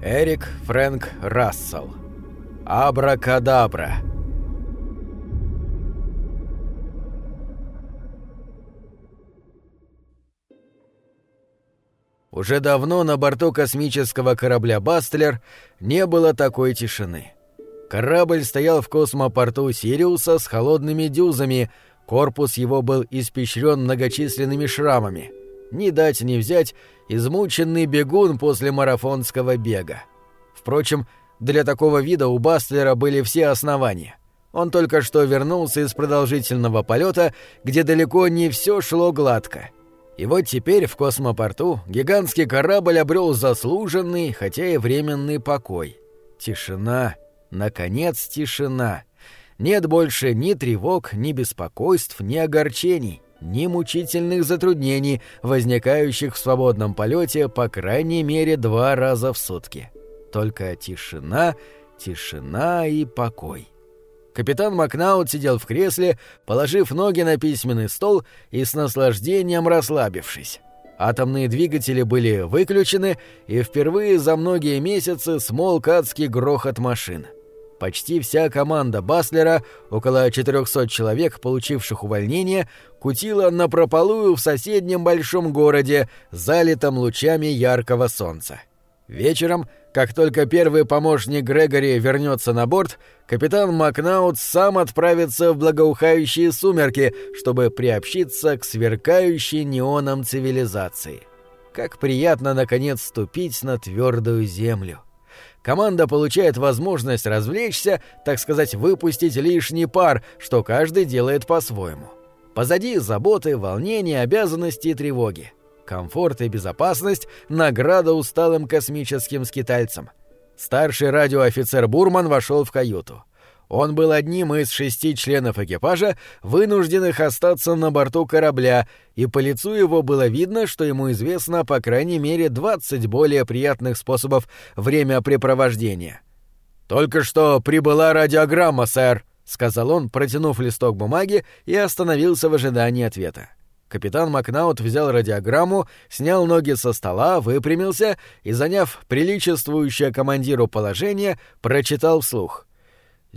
Эрик Фрэнк Рассел. Абракадабра. Уже давно на борту космического корабля «Бастлер» не было такой тишины. Корабль стоял в космопорту Сириуса с холодными дюзами, корпус его был испещрен многочисленными шрамами. Ни дать ни взять измученный бегун после марафонского бега. Впрочем, для такого вида у Бастлера были все основания. Он только что вернулся из продолжительного полета, где далеко не все шло гладко. И вот теперь в космопорту гигантский корабль обрел заслуженный, хотя и временный покой. Тишина. Наконец, тишина. Нет больше ни тревог, ни беспокойств, ни огорчений ни мучительных затруднений, возникающих в свободном полете по крайней мере два раза в сутки. Только тишина, тишина и покой. Капитан Макнаут сидел в кресле, положив ноги на письменный стол и с наслаждением расслабившись. Атомные двигатели были выключены, и впервые за многие месяцы смолк адский грохот машин. Почти вся команда Баслера, около 400 человек, получивших увольнение, кутила напропалую в соседнем большом городе, залитом лучами яркого солнца. Вечером, как только первый помощник Грегори вернется на борт, капитан Макнаут сам отправится в благоухающие сумерки, чтобы приобщиться к сверкающей неоном цивилизации. Как приятно, наконец, ступить на твердую землю команда получает возможность развлечься, так сказать, выпустить лишний пар, что каждый делает по-своему. Позади заботы, волнения, обязанности и тревоги. Комфорт и безопасность — награда усталым космическим скитальцам. Старший радиоофицер Бурман вошел в каюту. Он был одним из шести членов экипажа, вынужденных остаться на борту корабля, и по лицу его было видно, что ему известно по крайней мере 20 более приятных способов времяпрепровождения. «Только что прибыла радиограмма, сэр», — сказал он, протянув листок бумаги и остановился в ожидании ответа. Капитан Макнаут взял радиограмму, снял ноги со стола, выпрямился и, заняв приличествующее командиру положение, прочитал вслух.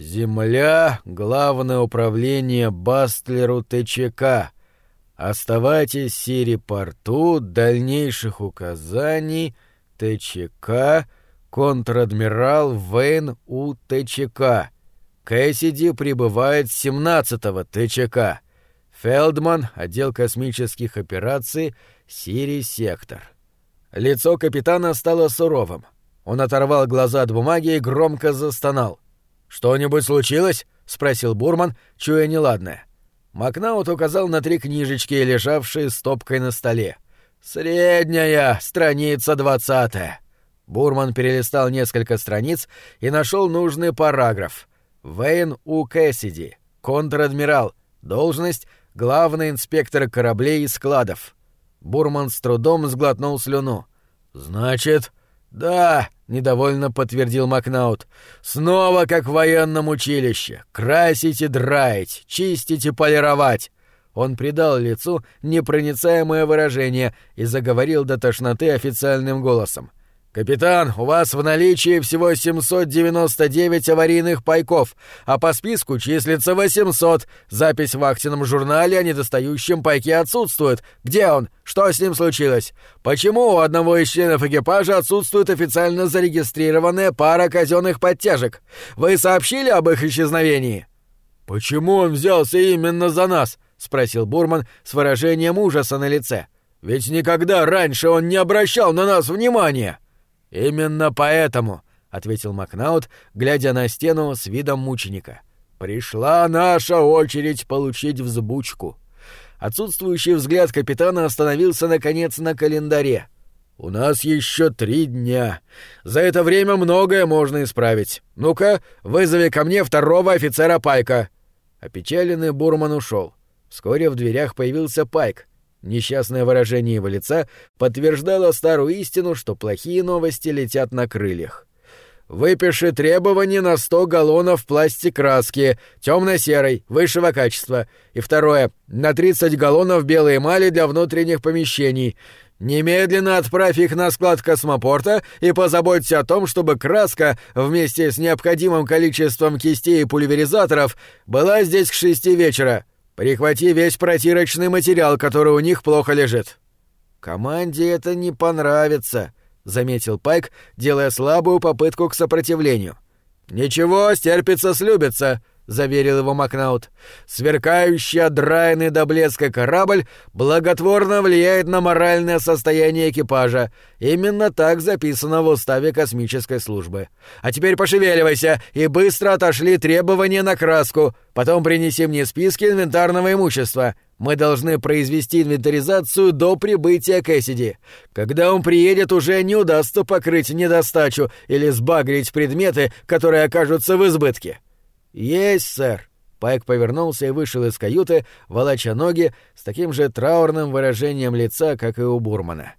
«Земля — главное управление Бастлеру ТЧК. Оставайтесь в Сири-порту, дальнейших указаний ТЧК, контр-адмирал Вейн У ТЧК. Кэссиди прибывает с 17-го ТЧК. Фелдман, отдел космических операций, Сири-сектор». Лицо капитана стало суровым. Он оторвал глаза от бумаги и громко застонал. «Что-нибудь случилось?» — спросил Бурман, чуя неладное. Макнаут указал на три книжечки, лежавшие стопкой на столе. «Средняя, страница двадцатая». Бурман перелистал несколько страниц и нашел нужный параграф. Вейн У. Кэссиди, контр-адмирал, должность — главный инспектор кораблей и складов. Бурман с трудом сглотнул слюну. «Значит...» «Да», — недовольно подтвердил Макнаут. «Снова как в военном училище. Красить и драить, чистить и полировать». Он придал лицу непроницаемое выражение и заговорил до тошноты официальным голосом. «Капитан, у вас в наличии всего 799 аварийных пайков, а по списку числится 800. Запись в вахтенном журнале о недостающем пайке отсутствует. Где он? Что с ним случилось? Почему у одного из членов экипажа отсутствует официально зарегистрированная пара казенных подтяжек? Вы сообщили об их исчезновении?» «Почему он взялся именно за нас?» — спросил Бурман с выражением ужаса на лице. «Ведь никогда раньше он не обращал на нас внимания!» «Именно поэтому», — ответил Макнаут, глядя на стену с видом мученика. «Пришла наша очередь получить взбучку». Отсутствующий взгляд капитана остановился, наконец, на календаре. «У нас еще три дня. За это время многое можно исправить. Ну-ка, вызови ко мне второго офицера Пайка». Опечаленный Бурман ушел. Вскоре в дверях появился Пайк. Несчастное выражение его лица подтверждало старую истину, что плохие новости летят на крыльях. «Выпиши требования на 100 галлонов пластик краски, темно-серой, высшего качества. И второе, на 30 галлонов белой эмали для внутренних помещений. Немедленно отправь их на склад космопорта и позаботься о том, чтобы краска вместе с необходимым количеством кистей и пульверизаторов была здесь к шести вечера. Прихвати весь протирочный материал, который у них плохо лежит». «Команде это не понравится», — заметил Пайк, делая слабую попытку к сопротивлению. «Ничего, стерпится, слюбится», — заверил его Макнаут. «Сверкающий, отдраенный до блеска корабль благотворно влияет на моральное состояние экипажа. Именно так записано в уставе космической службы. А теперь пошевеливайся и быстро отошли требования на краску. Потом принеси мне списки инвентарного имущества. Мы должны произвести инвентаризацию до прибытия Кэссиди. Когда он приедет, уже не удастся покрыть недостачу или сбагрить предметы, которые окажутся в избытке». «Есть, сэр!» Пайк повернулся и вышел из каюты, волоча ноги, с таким же траурным выражением лица, как и у Бурмана.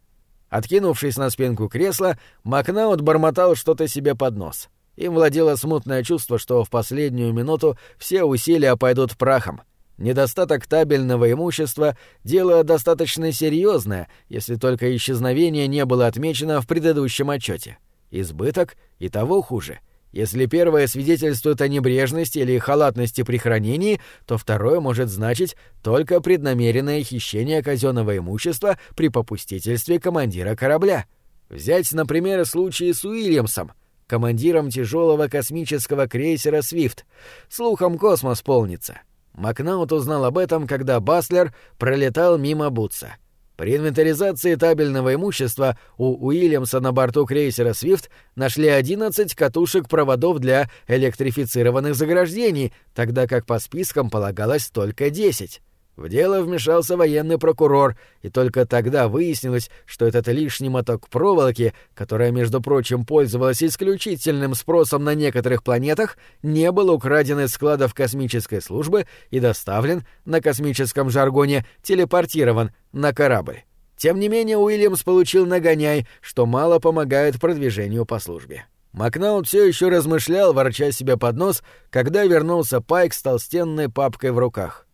Откинувшись на спинку кресла, Макнаут бормотал что-то себе под нос. Им владело смутное чувство, что в последнюю минуту все усилия пойдут прахом. Недостаток табельного имущества — дело достаточно серьезное, если только исчезновение не было отмечено в предыдущем отчете. Избыток и того хуже — если первое свидетельствует о небрежности или халатности при хранении, то второе может значить только преднамеренное хищение казенного имущества при попустительстве командира корабля. Взять, например, случай с Уильямсом, командиром тяжелого космического крейсера «Свифт». Слухом космос полнится. Макнаут узнал об этом, когда Баслер пролетал мимо Бутса. При инвентаризации табельного имущества у Уильямса на борту крейсера «Свифт» нашли 11 катушек проводов для электрифицированных заграждений, тогда как по спискам полагалось только 10. В дело вмешался военный прокурор, и только тогда выяснилось, что этот лишний моток проволоки, которая, между прочим, пользовалась исключительным спросом на некоторых планетах, не был украден из складов космической службы и доставлен, на космическом жаргоне, телепортирован на корабль. Тем не менее, Уильямс получил нагоняй, что мало помогает продвижению по службе. Макнаут все еще размышлял, ворча себе под нос, когда вернулся Пайк с толстенной папкой в руках —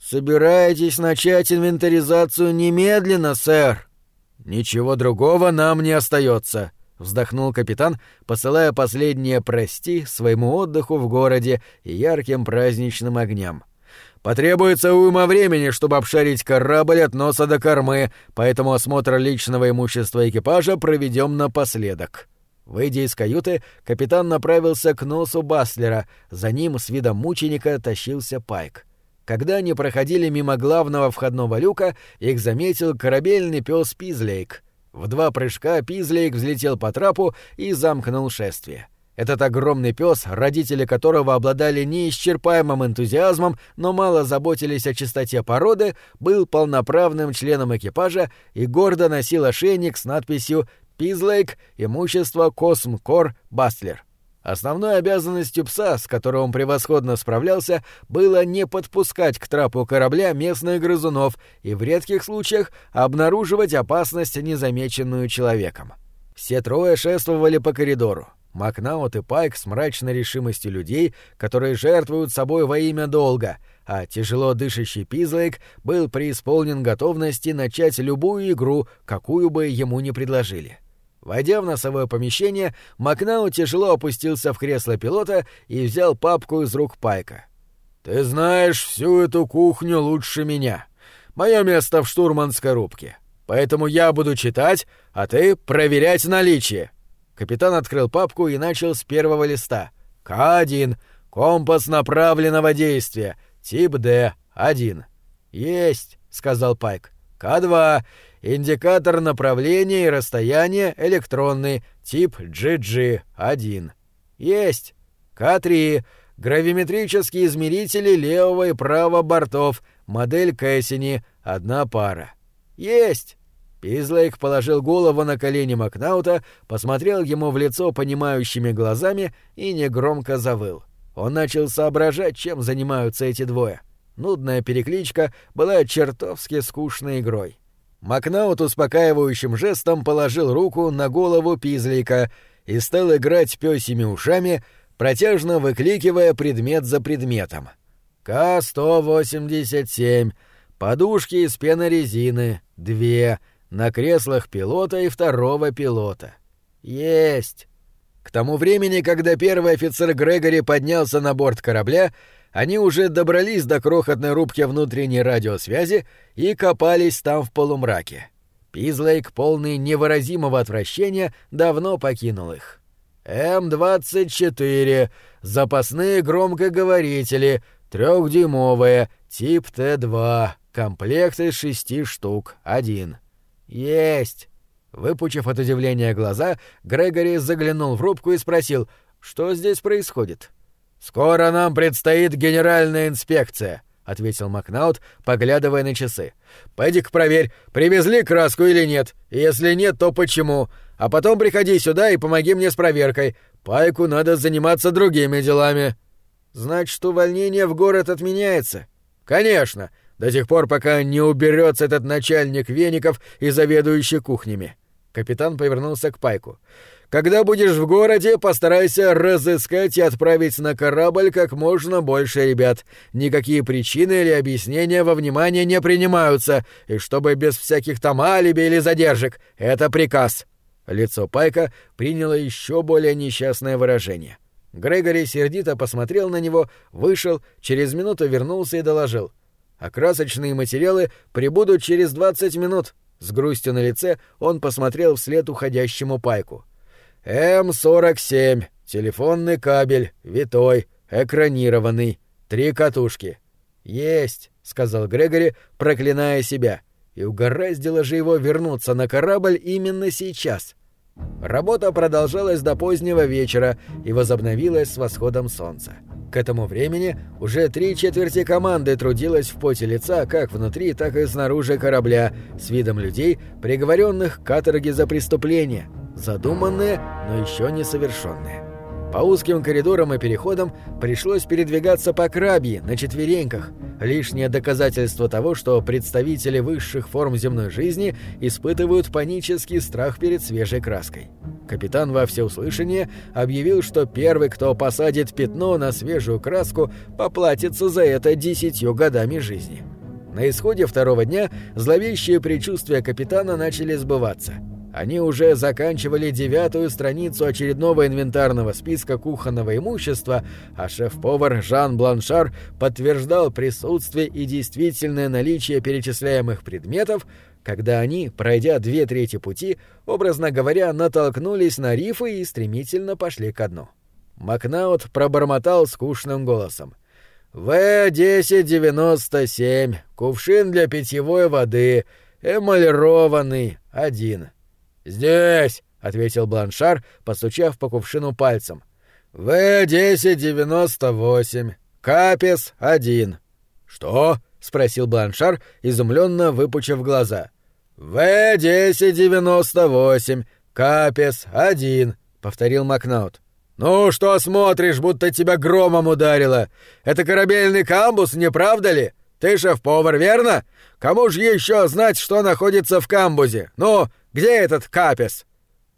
«Собираетесь начать инвентаризацию немедленно, сэр?» «Ничего другого нам не остается», — вздохнул капитан, посылая последнее «прости» своему отдыху в городе и ярким праздничным огням. «Потребуется уйма времени, чтобы обшарить корабль от носа до кормы, поэтому осмотр личного имущества экипажа проведем напоследок». Выйдя из каюты, капитан направился к носу Баслера, за ним с видом мученика тащился Пайк. Когда они проходили мимо главного входного люка, их заметил корабельный пес Пизлейк. В два прыжка Пизлейк взлетел по трапу и замкнул шествие. Этот огромный пес, родители которого обладали неисчерпаемым энтузиазмом, но мало заботились о чистоте породы, был полноправным членом экипажа и гордо носил ошейник с надписью «Пизлейк. Имущество Космкор Бастлер». Основной обязанностью пса, с которой он превосходно справлялся, было не подпускать к трапу корабля местных грызунов и в редких случаях обнаруживать опасность, незамеченную человеком. Все трое шествовали по коридору. Макнаут и Пайк с мрачной решимостью людей, которые жертвуют собой во имя долга, а тяжело дышащий Пизлейк был преисполнен готовности начать любую игру, какую бы ему ни предложили. — Войдя в носовое помещение, Макнау тяжело опустился в кресло пилота и взял папку из рук Пайка. «Ты знаешь всю эту кухню лучше меня. Мое место в штурманской рубке. Поэтому я буду читать, а ты проверять наличие». Капитан открыл папку и начал с первого листа. «К-1. Компас направленного действия. Тип Д-1». «Есть», — сказал Пайк. «К-2. Индикатор направления и расстояния электронный, тип GG1. Есть. К3. Гравиметрические измерители левого и правого бортов, модель Кэссини, одна пара. Есть. Пизлейк положил голову на колени Макнаута, посмотрел ему в лицо понимающими глазами и негромко завыл. Он начал соображать, чем занимаются эти двое. Нудная перекличка была чертовски скучной игрой. Макнаут успокаивающим жестом положил руку на голову Пизлика и стал играть пёсими ушами, протяжно выкликивая предмет за предметом. К-187, подушки из пенорезины, две, на креслах пилота и второго пилота. Есть. К тому времени, когда первый офицер Грегори поднялся на борт корабля, они уже добрались до крохотной рубки внутренней радиосвязи и копались там в полумраке. Пизлейк, полный невыразимого отвращения, давно покинул их. М-24, запасные громкоговорители, трехдюймовые, тип Т-2, комплект из шести штук, один. Есть. Выпучив от удивления глаза, Грегори заглянул в рубку и спросил, что здесь происходит. «Скоро нам предстоит генеральная инспекция», — ответил Макнаут, поглядывая на часы. «Пойди-ка проверь, привезли краску или нет. Если нет, то почему. А потом приходи сюда и помоги мне с проверкой. Пайку надо заниматься другими делами». «Значит, увольнение в город отменяется?» «Конечно, до тех пор, пока не уберется этот начальник веников и заведующий кухнями». Капитан повернулся к Пайку. Когда будешь в городе, постарайся разыскать и отправить на корабль как можно больше ребят. Никакие причины или объяснения во внимание не принимаются, и чтобы без всяких там алиби или задержек. Это приказ». Лицо Пайка приняло еще более несчастное выражение. Грегори сердито посмотрел на него, вышел, через минуту вернулся и доложил. «Окрасочные материалы прибудут через двадцать минут». С грустью на лице он посмотрел вслед уходящему Пайку. М-47, телефонный кабель, витой, экранированный, три катушки. Есть, сказал Грегори, проклиная себя. И угораздило же его вернуться на корабль именно сейчас. Работа продолжалась до позднего вечера и возобновилась с восходом солнца. К этому времени уже три четверти команды трудилась в поте лица как внутри, так и снаружи корабля, с видом людей, приговоренных к каторге за преступление, задуманные, но еще не совершенные. По узким коридорам и переходам пришлось передвигаться по крабье, на четвереньках. Лишнее доказательство того, что представители высших форм земной жизни испытывают панический страх перед свежей краской. Капитан во всеуслышание объявил, что первый, кто посадит пятно на свежую краску, поплатится за это десятью годами жизни. На исходе второго дня зловещие предчувствия капитана начали сбываться – они уже заканчивали девятую страницу очередного инвентарного списка кухонного имущества, а шеф-повар Жан Бланшар подтверждал присутствие и действительное наличие перечисляемых предметов, когда они, пройдя две трети пути, образно говоря, натолкнулись на рифы и стремительно пошли ко дну. Макнаут пробормотал скучным голосом. «В-1097, кувшин для питьевой воды, эмалированный, один». «Здесь!» — ответил Бланшар, постучав по кувшину пальцем. «В-1098. Капес один». «Что?» — спросил Бланшар, изумленно выпучив глаза. «В-1098. Капес один», — повторил Макнаут. «Ну что смотришь, будто тебя громом ударило? Это корабельный камбус, не правда ли? Ты шеф-повар, верно? Кому же еще знать, что находится в камбузе? Ну, где этот Капес?»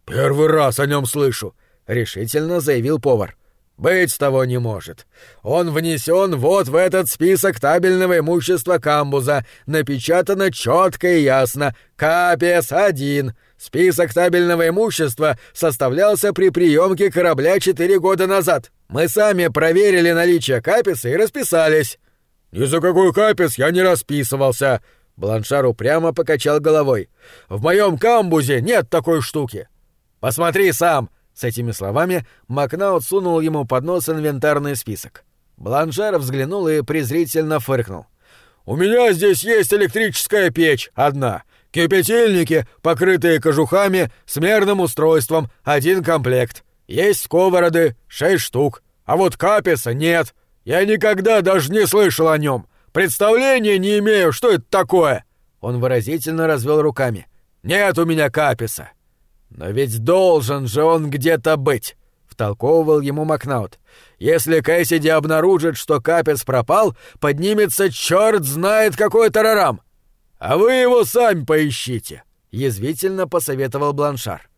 «Первый раз о нем слышу», — решительно заявил повар. «Быть того не может. Он внесен вот в этот список табельного имущества камбуза. Напечатано четко и ясно. Капес один. Список табельного имущества составлялся при приемке корабля четыре года назад. Мы сами проверили наличие капеса и расписались». «Ни за какой капес я не расписывался», Бланшар упрямо покачал головой. «В моем камбузе нет такой штуки!» «Посмотри сам!» С этими словами Макнаут сунул ему под нос инвентарный список. Бланшар взглянул и презрительно фыркнул. «У меня здесь есть электрическая печь, одна. Кипятильники, покрытые кожухами, с мерным устройством, один комплект. Есть сковороды, шесть штук. А вот капеса нет. Я никогда даже не слышал о нем. Представления не имею, что это такое!» Он выразительно развел руками. «Нет у меня каписа!» «Но ведь должен же он где-то быть!» — втолковывал ему Макнаут. «Если Кэссиди обнаружит, что капец пропал, поднимется черт знает какой тарарам! А вы его сами поищите!» — язвительно посоветовал Бланшар.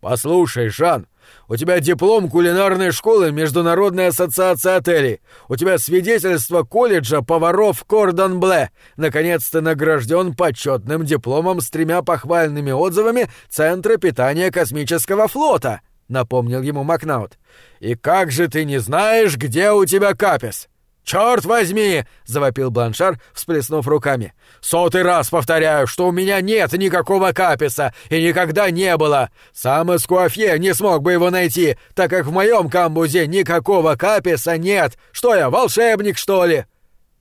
«Послушай, Жан, У тебя диплом кулинарной школы Международной ассоциации отелей. У тебя свидетельство колледжа поваров Кордон Бле. Наконец ты награжден почетным дипломом с тремя похвальными отзывами Центра питания космического флота», — напомнил ему Макнаут. «И как же ты не знаешь, где у тебя капес?» «Черт возьми!» — завопил Бланшар, всплеснув руками. «Сотый раз повторяю, что у меня нет никакого каписа и никогда не было. Сам Эскуафье не смог бы его найти, так как в моем камбузе никакого каписа нет. Что я, волшебник, что ли?»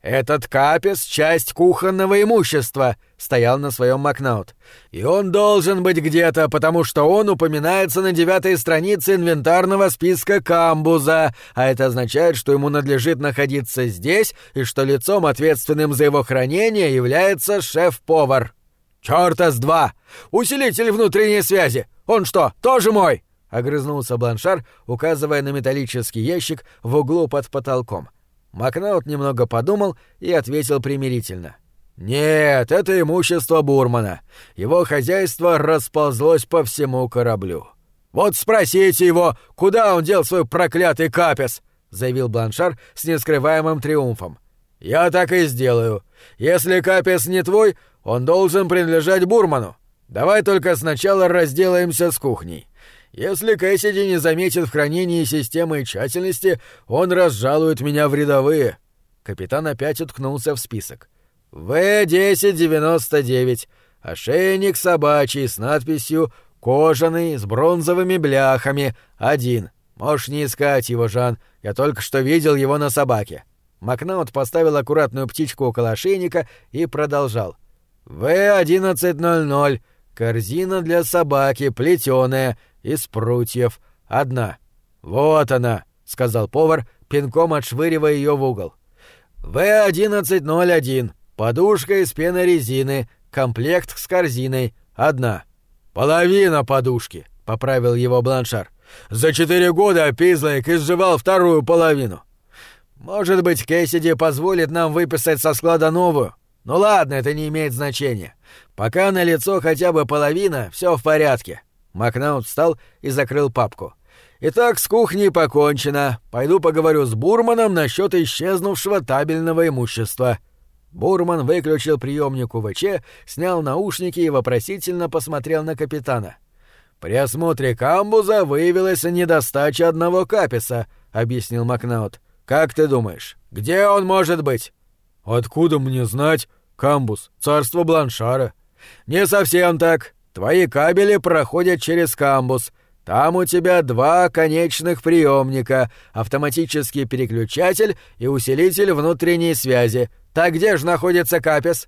«Этот капис — часть кухонного имущества», — стоял на своем Макнаут. «И он должен быть где-то, потому что он упоминается на девятой странице инвентарного списка камбуза, а это означает, что ему надлежит находиться здесь и что лицом, ответственным за его хранение, является шеф-повар». «Чёрта с два! Усилитель внутренней связи! Он что, тоже мой?» — огрызнулся Бланшар, указывая на металлический ящик в углу под потолком. Макнаут немного подумал и ответил примирительно. «Нет, это имущество Бурмана. Его хозяйство расползлось по всему кораблю». «Вот спросите его, куда он дел свой проклятый капес?» — заявил Бланшар с нескрываемым триумфом. «Я так и сделаю. Если капес не твой, он должен принадлежать Бурману. Давай только сначала разделаемся с кухней. Если Кэссиди не заметит в хранении системы тщательности, он разжалует меня в рядовые». Капитан опять уткнулся в список. «В-1099. Ошейник собачий с надписью «Кожаный, с бронзовыми бляхами. Один. Можешь не искать его, Жан. Я только что видел его на собаке». Макнаут поставил аккуратную птичку около ошейника и продолжал. «В-1100. Корзина для собаки, плетеная из прутьев. Одна. Вот она, сказал повар, пинком отшвыривая ее в угол. В-1101. Подушка из пенорезины, комплект с корзиной. Одна. Половина подушки, поправил его Бланшар. За четыре года Пизлайк изживал вторую половину. Может быть, Кэссиди позволит нам выписать со склада новую? Ну ладно, это не имеет значения. Пока на лицо хотя бы половина, все в порядке. Макнаут встал и закрыл папку. «Итак, с кухней покончено. Пойду поговорю с Бурманом насчет исчезнувшего табельного имущества». Бурман выключил приемник УВЧ, снял наушники и вопросительно посмотрел на капитана. «При осмотре камбуза выявилась недостача одного каписа», — объяснил Макнаут. «Как ты думаешь, где он может быть?» «Откуда мне знать? Камбуз, царство Бланшара». «Не совсем так. Твои кабели проходят через камбус. Там у тебя два конечных приемника, автоматический переключатель и усилитель внутренней связи. Так где же находится капес?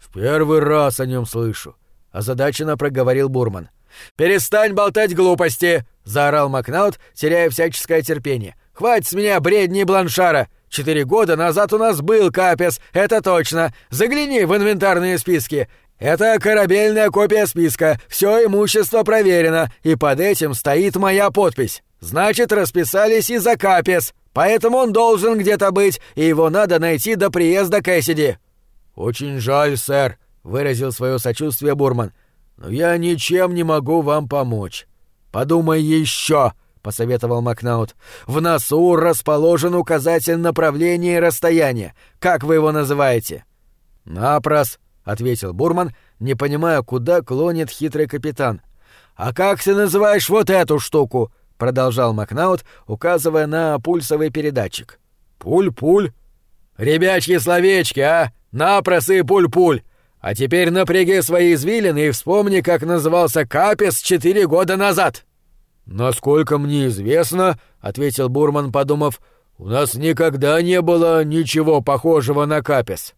В первый раз о нем слышу, озадаченно проговорил Бурман. Перестань болтать глупости, заорал Макнаут, теряя всяческое терпение. Хватит с меня бредни Бланшара. Четыре года назад у нас был капес, это точно. Загляни в инвентарные списки. Это корабельная копия списка, все имущество проверено, и под этим стоит моя подпись. Значит, расписались и за Капес, поэтому он должен где-то быть, и его надо найти до приезда Кэссиди». «Очень жаль, сэр», — выразил свое сочувствие Бурман. «Но я ничем не могу вам помочь». «Подумай еще», — посоветовал Макнаут. «В носу расположен указатель направления и расстояния. Как вы его называете?» «Напрос», — ответил Бурман, не понимая, куда клонит хитрый капитан. «А как ты называешь вот эту штуку?» — продолжал Макнаут, указывая на пульсовый передатчик. «Пуль-пуль». «Ребячьи словечки, а! Напросы пуль-пуль! А теперь напряги свои извилины и вспомни, как назывался Капес четыре года назад!» «Насколько мне известно», — ответил Бурман, подумав, — «у нас никогда не было ничего похожего на Капес».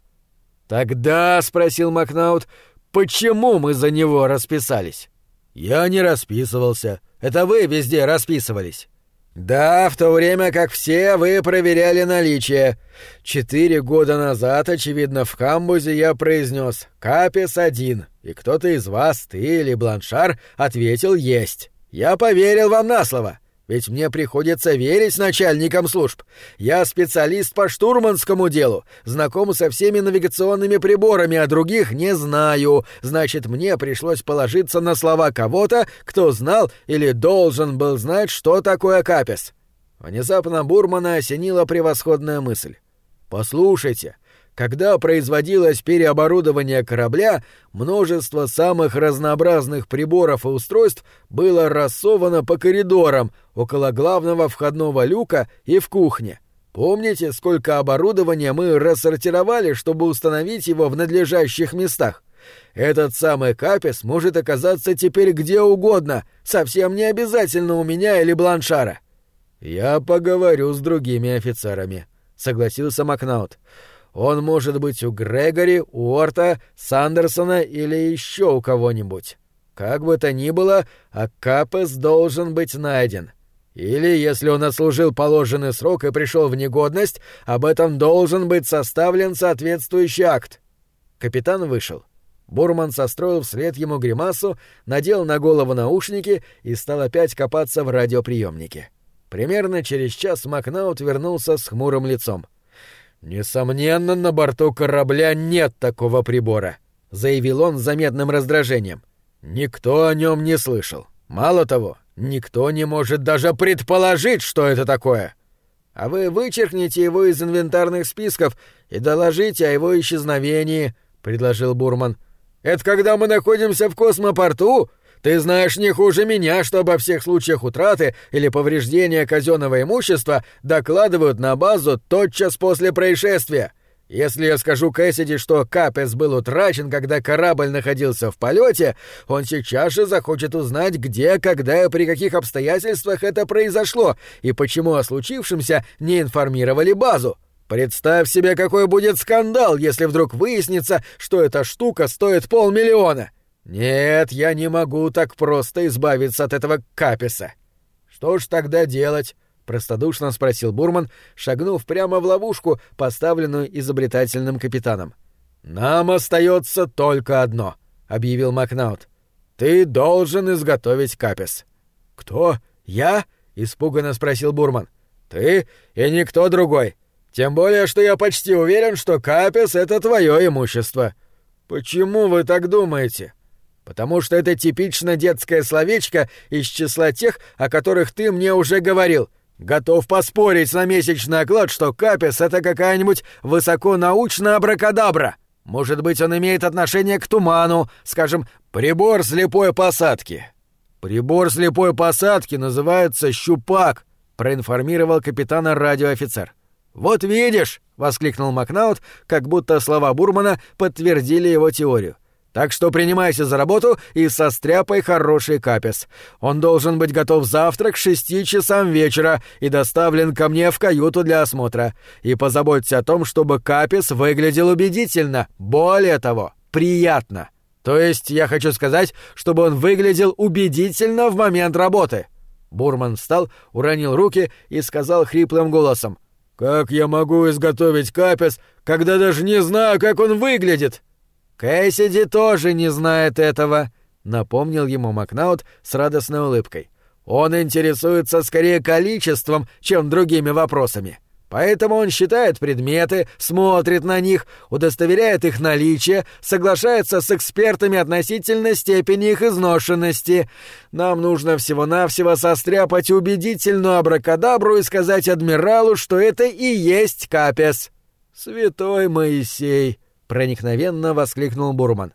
«Тогда», — спросил Макнаут, — «почему мы за него расписались?» «Я не расписывался. Это вы везде расписывались». «Да, в то время как все вы проверяли наличие. Четыре года назад, очевидно, в камбузе я произнес «Капес один», и кто-то из вас, ты или Бланшар, ответил «Есть». Я поверил вам на слово. Ведь мне приходится верить начальникам служб. Я специалист по штурманскому делу, знаком со всеми навигационными приборами, а других не знаю. Значит, мне пришлось положиться на слова кого-то, кто знал или должен был знать, что такое капес. Внезапно Бурмана осенила превосходная мысль. «Послушайте, когда производилось переоборудование корабля, множество самых разнообразных приборов и устройств было рассовано по коридорам, около главного входного люка и в кухне. Помните, сколько оборудования мы рассортировали, чтобы установить его в надлежащих местах? Этот самый капес может оказаться теперь где угодно, совсем не обязательно у меня или Бланшара. «Я поговорю с другими офицерами», — согласился Макнаут. Он может быть у Грегори, Уорта, Сандерсона или еще у кого-нибудь. Как бы то ни было, а Капес должен быть найден. Или, если он отслужил положенный срок и пришел в негодность, об этом должен быть составлен соответствующий акт. Капитан вышел. Бурман состроил вслед ему гримасу, надел на голову наушники и стал опять копаться в радиоприемнике. Примерно через час Макнаут вернулся с хмурым лицом. «Несомненно, на борту корабля нет такого прибора», — заявил он с заметным раздражением. «Никто о нем не слышал. Мало того, никто не может даже предположить, что это такое». «А вы вычеркните его из инвентарных списков и доложите о его исчезновении», — предложил Бурман. «Это когда мы находимся в космопорту?» Ты знаешь не хуже меня, что обо всех случаях утраты или повреждения казенного имущества докладывают на базу тотчас после происшествия. Если я скажу Кэссиди, что Капес был утрачен, когда корабль находился в полете, он сейчас же захочет узнать, где, когда и при каких обстоятельствах это произошло, и почему о случившемся не информировали базу. Представь себе, какой будет скандал, если вдруг выяснится, что эта штука стоит полмиллиона. «Нет, я не могу так просто избавиться от этого каписа». «Что ж тогда делать?» — простодушно спросил Бурман, шагнув прямо в ловушку, поставленную изобретательным капитаном. «Нам остается только одно», — объявил Макнаут. «Ты должен изготовить капис». «Кто? Я?» — испуганно спросил Бурман. «Ты и никто другой. Тем более, что я почти уверен, что капис — это твое имущество». «Почему вы так думаете?» Потому что это типично детское словечко из числа тех, о которых ты мне уже говорил. Готов поспорить на месячный оклад, что капес — это какая-нибудь высоконаучная абракадабра. Может быть, он имеет отношение к туману, скажем, прибор слепой посадки. Прибор слепой посадки называется «щупак», — проинформировал капитана радиоофицер. «Вот видишь!» — воскликнул Макнаут, как будто слова Бурмана подтвердили его теорию. Так что принимайся за работу и состряпай хороший капес. Он должен быть готов завтра к шести часам вечера и доставлен ко мне в каюту для осмотра. И позаботься о том, чтобы капес выглядел убедительно. Более того, приятно. То есть я хочу сказать, чтобы он выглядел убедительно в момент работы. Бурман встал, уронил руки и сказал хриплым голосом. «Как я могу изготовить капес, когда даже не знаю, как он выглядит?» «Кэссиди тоже не знает этого», — напомнил ему Макнаут с радостной улыбкой. «Он интересуется скорее количеством, чем другими вопросами. Поэтому он считает предметы, смотрит на них, удостоверяет их наличие, соглашается с экспертами относительно степени их изношенности. Нам нужно всего-навсего состряпать убедительную абракадабру и сказать адмиралу, что это и есть капес». «Святой Моисей!» — проникновенно воскликнул Бурман.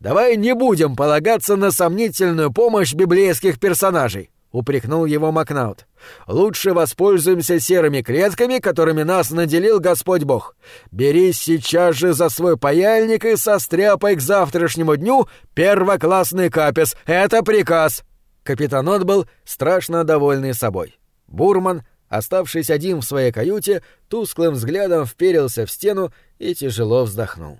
«Давай не будем полагаться на сомнительную помощь библейских персонажей», — упрекнул его Макнаут. «Лучше воспользуемся серыми клетками, которыми нас наделил Господь Бог. Берись сейчас же за свой паяльник и состряпай к завтрашнему дню первоклассный капес. Это приказ!» Капитан отбыл, страшно довольный собой. Бурман, оставшись один в своей каюте, тусклым взглядом вперился в стену и тяжело вздохнул.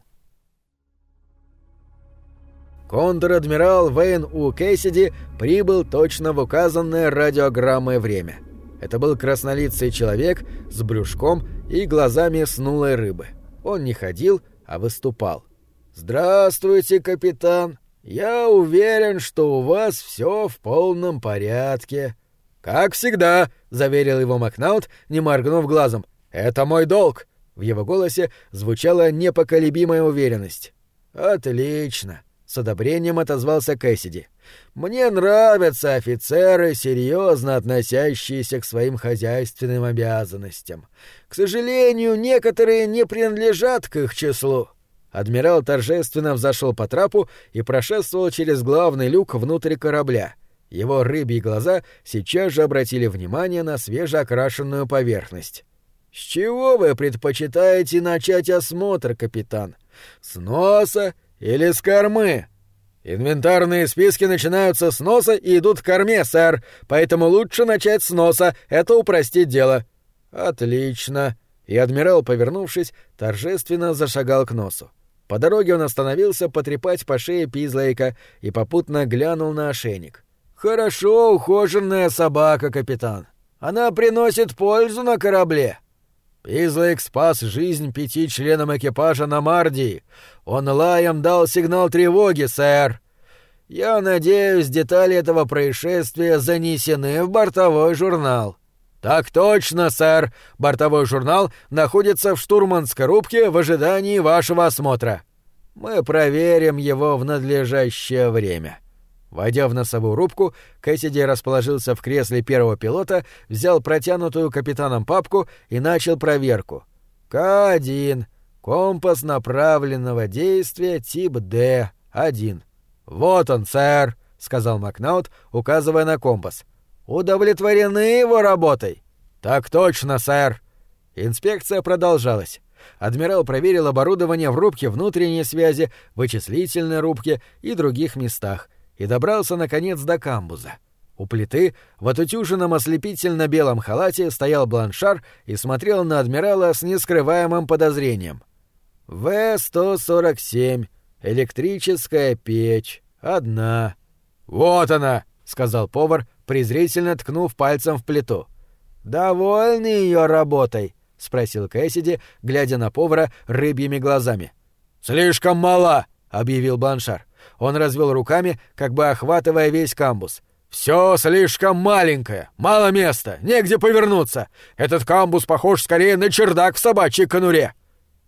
Контр-адмирал Вейн У. Кэссиди прибыл точно в указанное радиограммой время. Это был краснолицый человек с брюшком и глазами снулой рыбы. Он не ходил, а выступал. «Здравствуйте, капитан. Я уверен, что у вас все в полном порядке». «Как всегда», — заверил его Макнаут, не моргнув глазом. «Это мой долг». В его голосе звучала непоколебимая уверенность. «Отлично», — с одобрением отозвался Кэссиди. «Мне нравятся офицеры, серьезно относящиеся к своим хозяйственным обязанностям. К сожалению, некоторые не принадлежат к их числу». Адмирал торжественно взошел по трапу и прошествовал через главный люк внутрь корабля. Его рыбьи глаза сейчас же обратили внимание на свежеокрашенную поверхность. «С чего вы предпочитаете начать осмотр, капитан? С носа или с кормы?» «Инвентарные списки начинаются с носа и идут к корме, сэр, поэтому лучше начать с носа, это упростит дело». «Отлично». И адмирал, повернувшись, торжественно зашагал к носу. По дороге он остановился потрепать по шее Пизлейка и попутно глянул на ошейник. «Хорошо ухоженная собака, капитан. Она приносит пользу на корабле». Пизлейк спас жизнь пяти членам экипажа на Мардии. Он лаем дал сигнал тревоги, сэр. Я надеюсь, детали этого происшествия занесены в бортовой журнал. Так точно, сэр. Бортовой журнал находится в штурманской рубке в ожидании вашего осмотра. Мы проверим его в надлежащее время. Войдя в носовую рубку, Кэссиди расположился в кресле первого пилота, взял протянутую капитаном папку и начал проверку. К-1. Компас направленного действия тип Д-1. «Вот он, сэр», — сказал Макнаут, указывая на компас. «Удовлетворены его работой?» «Так точно, сэр». Инспекция продолжалась. Адмирал проверил оборудование в рубке внутренней связи, вычислительной рубке и других местах — и добрался, наконец, до камбуза. У плиты в отутюженном ослепительно-белом халате стоял бланшар и смотрел на адмирала с нескрываемым подозрением. «В-147. Электрическая печь. Одна». «Вот она!» — сказал повар, презрительно ткнув пальцем в плиту. «Довольны ее работой?» — спросил Кэссиди, глядя на повара рыбьими глазами. «Слишком мала!» — объявил Бланшар. Он развел руками, как бы охватывая весь камбус. «Все слишком маленькое, мало места, негде повернуться. Этот камбус похож скорее на чердак в собачьей конуре».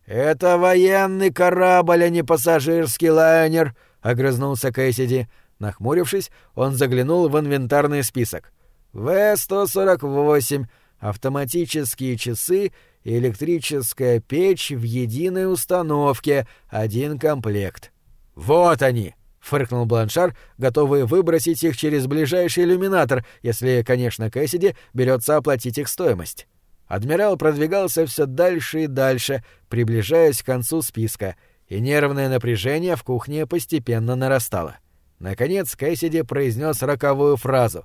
«Это военный корабль, а не пассажирский лайнер», — огрызнулся Кэссиди. Нахмурившись, он заглянул в инвентарный список. «В-148. Автоматические часы электрическая печь в единой установке. Один комплект». «Вот они!» — фыркнул Бланшар, готовый выбросить их через ближайший иллюминатор, если, конечно, Кэссиди берется оплатить их стоимость. Адмирал продвигался все дальше и дальше, приближаясь к концу списка, и нервное напряжение в кухне постепенно нарастало. Наконец Кэссиди произнес роковую фразу.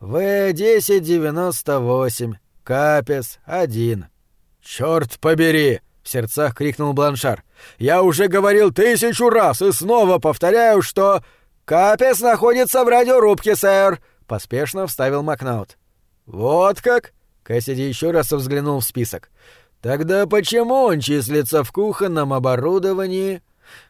«В-1098. Капес. Один». «Чёрт побери!» В сердцах крикнул Бланшар. «Я уже говорил тысячу раз и снова повторяю, что...» «Капес находится в радиорубке, сэр!» — поспешно вставил Макнаут. «Вот как?» — Кэссиди еще раз взглянул в список. «Тогда почему он числится в кухонном оборудовании?»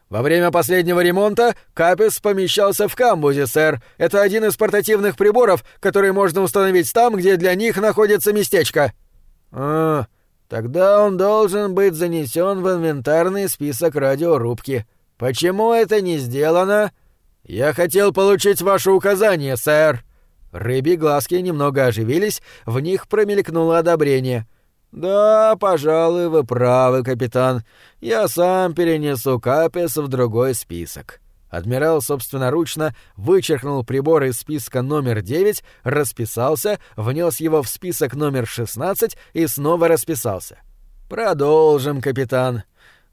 «Во время последнего ремонта Капес помещался в камбузе, сэр. Это один из портативных приборов, который можно установить там, где для них находится местечко». «А, Тогда он должен быть занесен в инвентарный список радиорубки. Почему это не сделано? Я хотел получить ваше указание, сэр. Рыбьи глазки немного оживились, в них промелькнуло одобрение. Да, пожалуй, вы правы, капитан. Я сам перенесу Капес в другой список. Адмирал собственноручно вычеркнул прибор из списка номер 9, расписался, внес его в список номер 16 и снова расписался. «Продолжим, капитан.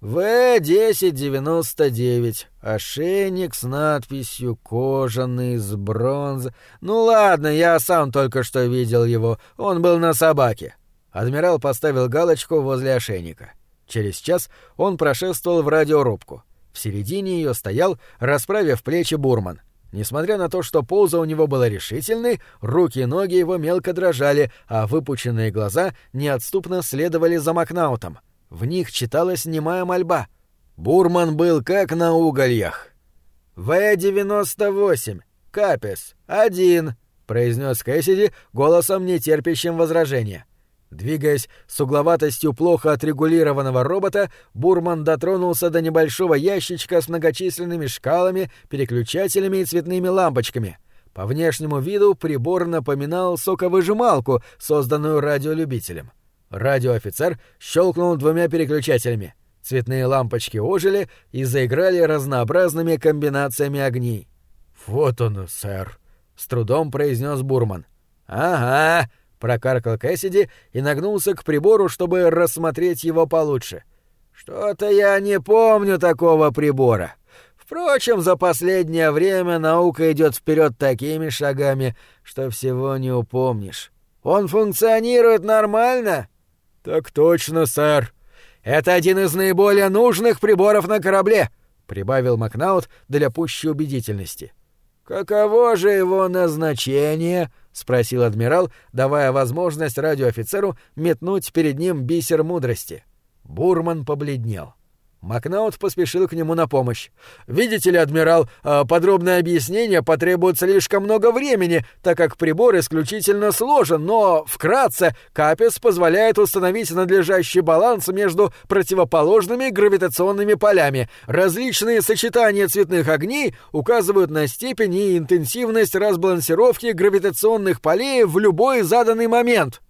В-1099. Ошейник с надписью «Кожаный с бронзы». Ну ладно, я сам только что видел его. Он был на собаке». Адмирал поставил галочку возле ошейника. Через час он прошествовал в радиорубку. В середине ее стоял, расправив плечи Бурман. Несмотря на то, что поза у него была решительной, руки и ноги его мелко дрожали, а выпученные глаза неотступно следовали за Макнаутом. В них читалась немая мольба. Бурман был как на угольях. «В-98. Капес. Один. — произнес Кэссиди голосом, нетерпящим возражения. Двигаясь с угловатостью плохо отрегулированного робота, Бурман дотронулся до небольшого ящичка с многочисленными шкалами, переключателями и цветными лампочками. По внешнему виду прибор напоминал соковыжималку, созданную радиолюбителем. Радиоофицер щелкнул двумя переключателями. Цветные лампочки ожили и заиграли разнообразными комбинациями огней. «Вот он, сэр», — с трудом произнес Бурман. «Ага», — прокаркал Кэссиди и нагнулся к прибору, чтобы рассмотреть его получше. «Что-то я не помню такого прибора. Впрочем, за последнее время наука идет вперед такими шагами, что всего не упомнишь. Он функционирует нормально?» «Так точно, сэр. Это один из наиболее нужных приборов на корабле», — прибавил Макнаут для пущей убедительности. — «Каково же его назначение?» — спросил адмирал, давая возможность радиоофицеру метнуть перед ним бисер мудрости. Бурман побледнел. Макнаут поспешил к нему на помощь. «Видите ли, адмирал, а, подробное объяснение потребует слишком много времени, так как прибор исключительно сложен, но, вкратце, Капес позволяет установить надлежащий баланс между противоположными гравитационными полями. Различные сочетания цветных огней указывают на степень и интенсивность разбалансировки гравитационных полей в любой заданный момент».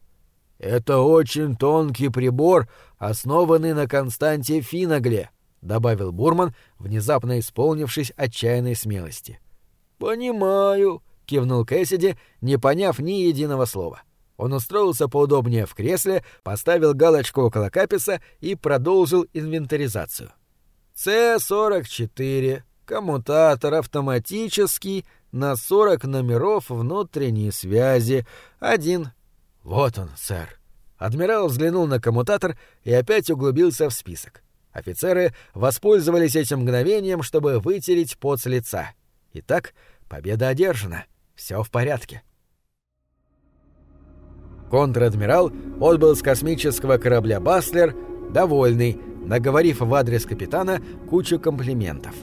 «Это очень тонкий прибор, основанный на константе Финагле», — добавил Бурман, внезапно исполнившись отчаянной смелости. «Понимаю», — кивнул Кэссиди, не поняв ни единого слова. Он устроился поудобнее в кресле, поставил галочку около Каписа и продолжил инвентаризацию. С-44, коммутатор автоматический, на 40 номеров внутренней связи, один. Вот он, сэр. Адмирал взглянул на коммутатор и опять углубился в список. Офицеры воспользовались этим мгновением, чтобы вытереть пот с лица. Итак, победа одержана. Все в порядке. Контр-адмирал отбыл с космического корабля «Бастлер», довольный, наговорив в адрес капитана кучу комплиментов.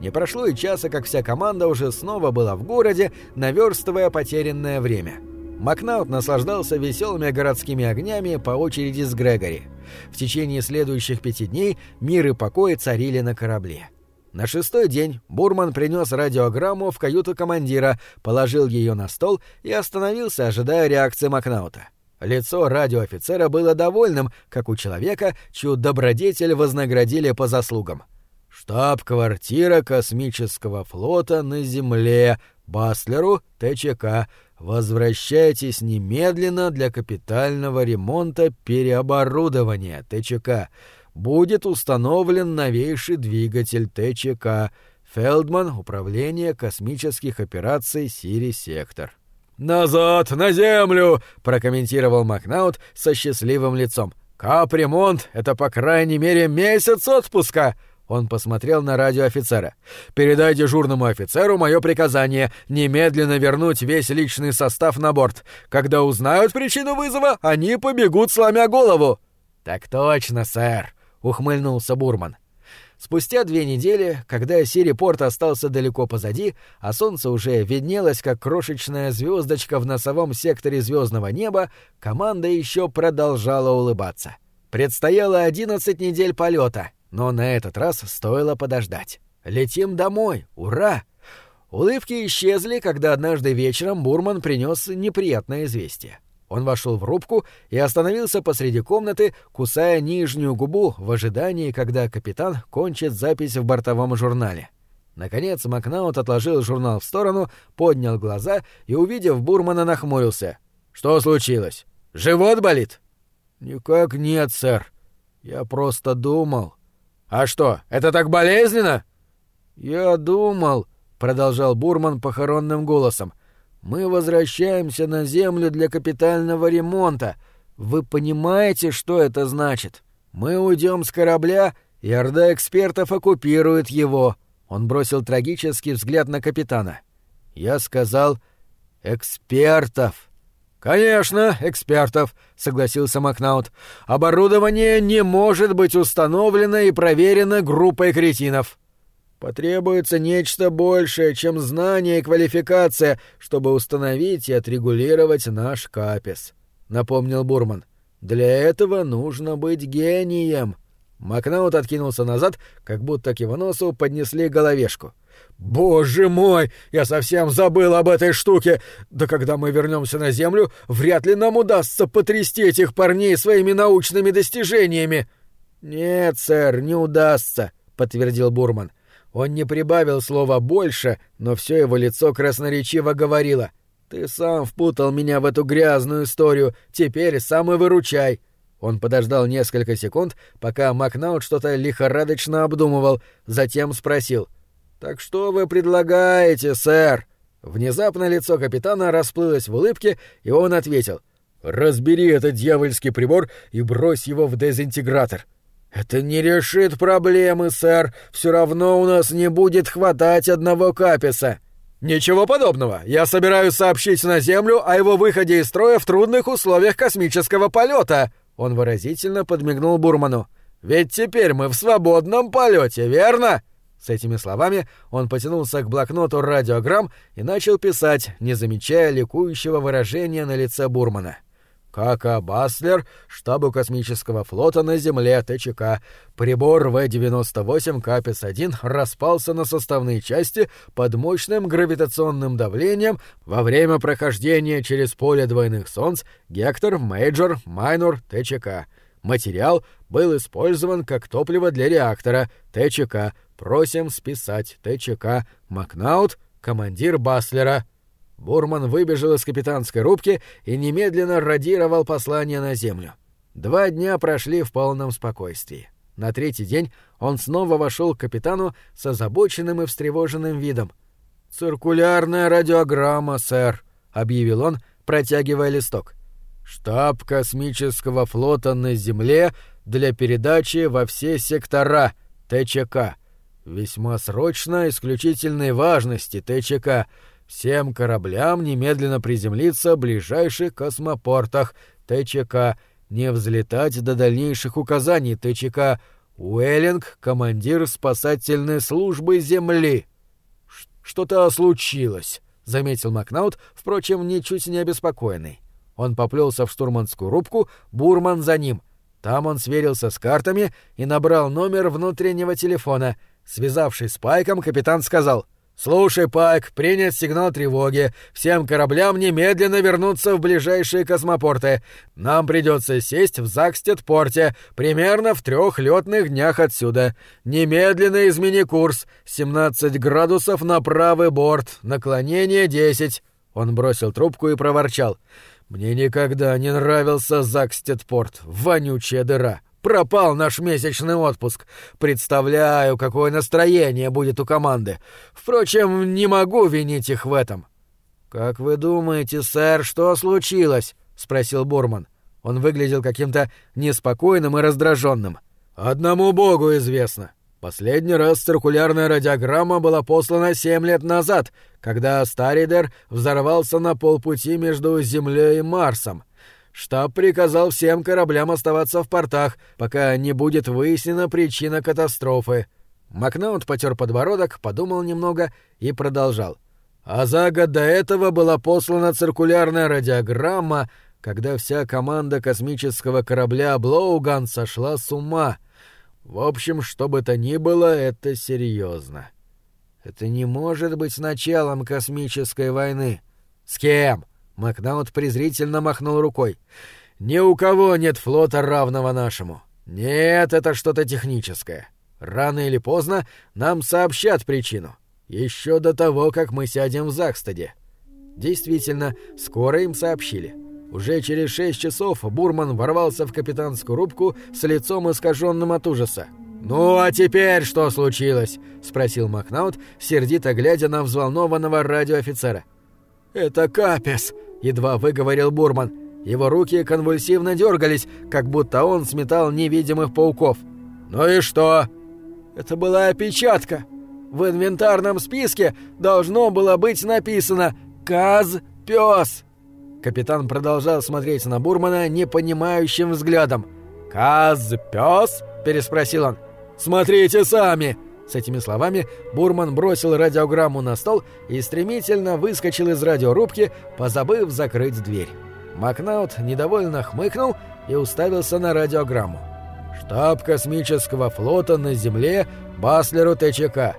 Не прошло и часа, как вся команда уже снова была в городе, наверстывая потерянное время — Макнаут наслаждался веселыми городскими огнями по очереди с Грегори. В течение следующих пяти дней мир и покой царили на корабле. На шестой день Бурман принес радиограмму в каюту командира, положил ее на стол и остановился, ожидая реакции Макнаута. Лицо радиоофицера было довольным, как у человека, чью добродетель вознаградили по заслугам. «Штаб-квартира космического флота на Земле, Баслеру, ТЧК, Возвращайтесь немедленно для капитального ремонта переоборудования ТЧК. Будет установлен новейший двигатель ТЧК. Фелдман, Управление космических операций Сири-Сектор. «Назад, на землю!» — прокомментировал Макнаут со счастливым лицом. «Капремонт — это по крайней мере месяц отпуска!» Он посмотрел на радиоофицера. «Передай дежурному офицеру мое приказание немедленно вернуть весь личный состав на борт. Когда узнают причину вызова, они побегут, сломя голову». «Так точно, сэр», — ухмыльнулся Бурман. Спустя две недели, когда Сирипорт остался далеко позади, а солнце уже виднелось как крошечная звездочка в носовом секторе звездного неба, команда еще продолжала улыбаться. Предстояло одиннадцать недель полета — но на этот раз стоило подождать. Летим домой! Ура! Улыбки исчезли, когда однажды вечером Бурман принес неприятное известие. Он вошел в рубку и остановился посреди комнаты, кусая нижнюю губу в ожидании, когда капитан кончит запись в бортовом журнале. Наконец Макнаут отложил журнал в сторону, поднял глаза и, увидев Бурмана, нахмурился. «Что случилось? Живот болит?» «Никак нет, сэр. Я просто думал». «А что, это так болезненно?» «Я думал», — продолжал Бурман похоронным голосом, «мы возвращаемся на Землю для капитального ремонта. Вы понимаете, что это значит? Мы уйдем с корабля, и орда экспертов оккупирует его». Он бросил трагический взгляд на капитана. «Я сказал «экспертов». «Конечно, экспертов», — согласился Макнаут. «Оборудование не может быть установлено и проверено группой кретинов». Потребуется нечто большее, чем знание и квалификация, чтобы установить и отрегулировать наш капес», — напомнил Бурман. «Для этого нужно быть гением». Макнаут откинулся назад, как будто к его носу поднесли головешку. «Боже мой! Я совсем забыл об этой штуке! Да когда мы вернемся на Землю, вряд ли нам удастся потрясти этих парней своими научными достижениями!» «Нет, сэр, не удастся», — подтвердил Бурман. Он не прибавил слова «больше», но все его лицо красноречиво говорило. «Ты сам впутал меня в эту грязную историю, теперь сам и выручай». Он подождал несколько секунд, пока Макнаут что-то лихорадочно обдумывал, затем спросил — «Так что вы предлагаете, сэр?» Внезапно лицо капитана расплылось в улыбке, и он ответил. «Разбери этот дьявольский прибор и брось его в дезинтегратор». «Это не решит проблемы, сэр. Все равно у нас не будет хватать одного каписа». «Ничего подобного. Я собираюсь сообщить на Землю о его выходе из строя в трудных условиях космического полета. Он выразительно подмигнул Бурману. «Ведь теперь мы в свободном полете, верно?» С этими словами он потянулся к блокноту радиограмм и начал писать, не замечая ликующего выражения на лице Бурмана. Кака Баслер, штабу космического флота на Земле ТЧК. Прибор В-98 Капец-1 распался на составные части под мощным гравитационным давлением во время прохождения через поле двойных солнц Гектор, Мейджор, Майнор, ТЧК. Материал был использован как топливо для реактора ТЧК Просим списать ТЧК Макнаут, командир Баслера. Бурман выбежал из капитанской рубки и немедленно радировал послание на землю. Два дня прошли в полном спокойствии. На третий день он снова вошел к капитану с озабоченным и встревоженным видом. «Циркулярная радиограмма, сэр», — объявил он, протягивая листок. «Штаб космического флота на Земле для передачи во все сектора ТЧК. Весьма срочно, исключительной важности ТЧК. Всем кораблям немедленно приземлиться в ближайших космопортах ТЧК. Не взлетать до дальнейших указаний ТЧК. Уэллинг, командир спасательной службы Земли. Что-то случилось, заметил Макнаут, впрочем, ничуть не обеспокоенный. Он поплелся в штурманскую рубку, Бурман за ним. Там он сверился с картами и набрал номер внутреннего телефона — Связавшись с Пайком, капитан сказал «Слушай, Пайк, принят сигнал тревоги. Всем кораблям немедленно вернуться в ближайшие космопорты. Нам придется сесть в Закстед-порте, примерно в трех летных днях отсюда. Немедленно измени курс. 17 градусов на правый борт, наклонение 10». Он бросил трубку и проворчал. «Мне никогда не нравился Закстед-порт. Вонючая дыра». Пропал наш месячный отпуск. Представляю, какое настроение будет у команды. Впрочем, не могу винить их в этом. Как вы думаете, сэр, что случилось? спросил Бурман. Он выглядел каким-то неспокойным и раздраженным. Одному богу известно. Последний раз циркулярная радиограмма была послана семь лет назад, когда Старидер взорвался на полпути между Землей и Марсом. Штаб приказал всем кораблям оставаться в портах, пока не будет выяснена причина катастрофы. Макнаут потер подбородок, подумал немного и продолжал. А за год до этого была послана циркулярная радиограмма, когда вся команда космического корабля Блоуган сошла с ума. В общем, что бы то ни было, это серьезно. Это не может быть началом космической войны. С кем? Макнаут презрительно махнул рукой. «Ни у кого нет флота, равного нашему. Нет, это что-то техническое. Рано или поздно нам сообщат причину. Еще до того, как мы сядем в Захстаде». Действительно, скоро им сообщили. Уже через шесть часов Бурман ворвался в капитанскую рубку с лицом искаженным от ужаса. «Ну а теперь что случилось?» — спросил Макнаут, сердито глядя на взволнованного радиоофицера. «Это Капес!» Едва выговорил Бурман. Его руки конвульсивно дергались, как будто он сметал невидимых пауков. «Ну и что?» «Это была опечатка. В инвентарном списке должно было быть написано «Каз-пёс». Капитан продолжал смотреть на Бурмана непонимающим взглядом. «Каз-пёс?» – переспросил он. «Смотрите сами!» С этими словами Бурман бросил радиограмму на стол и стремительно выскочил из радиорубки, позабыв закрыть дверь. Макнаут недовольно хмыкнул и уставился на радиограмму. «Штаб космического флота на Земле Баслеру ТЧК.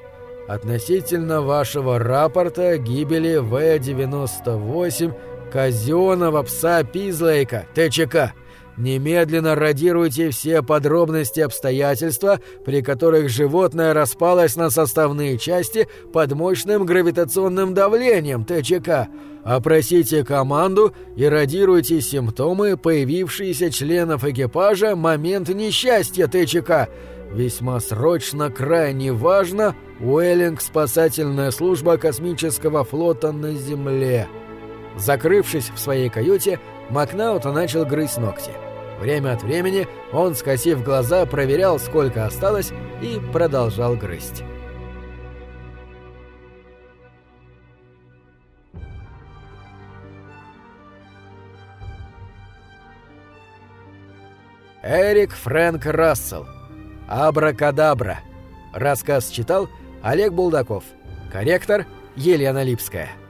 Относительно вашего рапорта гибели В-98 казенного пса Пизлейка ТЧК. Немедленно радируйте все подробности обстоятельства, при которых животное распалось на составные части под мощным гравитационным давлением ТЧК. Опросите команду и радируйте симптомы, появившиеся членов экипажа момент несчастья ТЧК. Весьма срочно, крайне важно, Уэллинг спасательная служба космического флота на Земле. Закрывшись в своей каюте, Макнаут начал грызть ногти. Время от времени он, скосив глаза, проверял, сколько осталось, и продолжал грызть. Эрик Фрэнк Рассел. Абракадабра. Рассказ читал Олег Булдаков. Корректор Елена Липская.